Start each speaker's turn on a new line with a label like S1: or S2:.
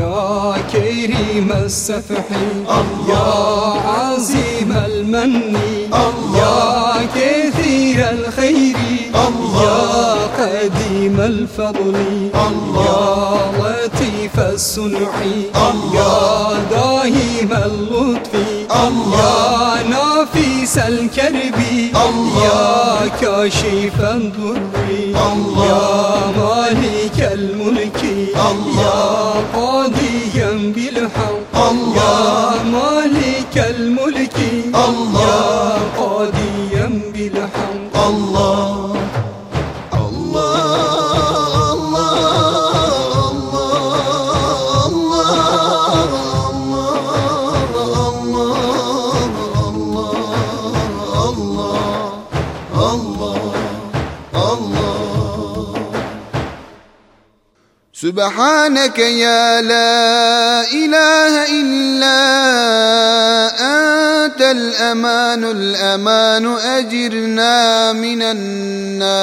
S1: يا كريم السفح يا عظيم المن يا كثير الخير يا قديم الفضل يا لطيف الصنع يا داهم اللطف يا نافيس الكرب يا كاشف الضر يا الملك يا قاضيا بالحق يا مالك الملك يا قاضيا بالحق
S2: الله الله سبحانك يا لا إله إلا أنت الأمان الأمان أجرنا من النار.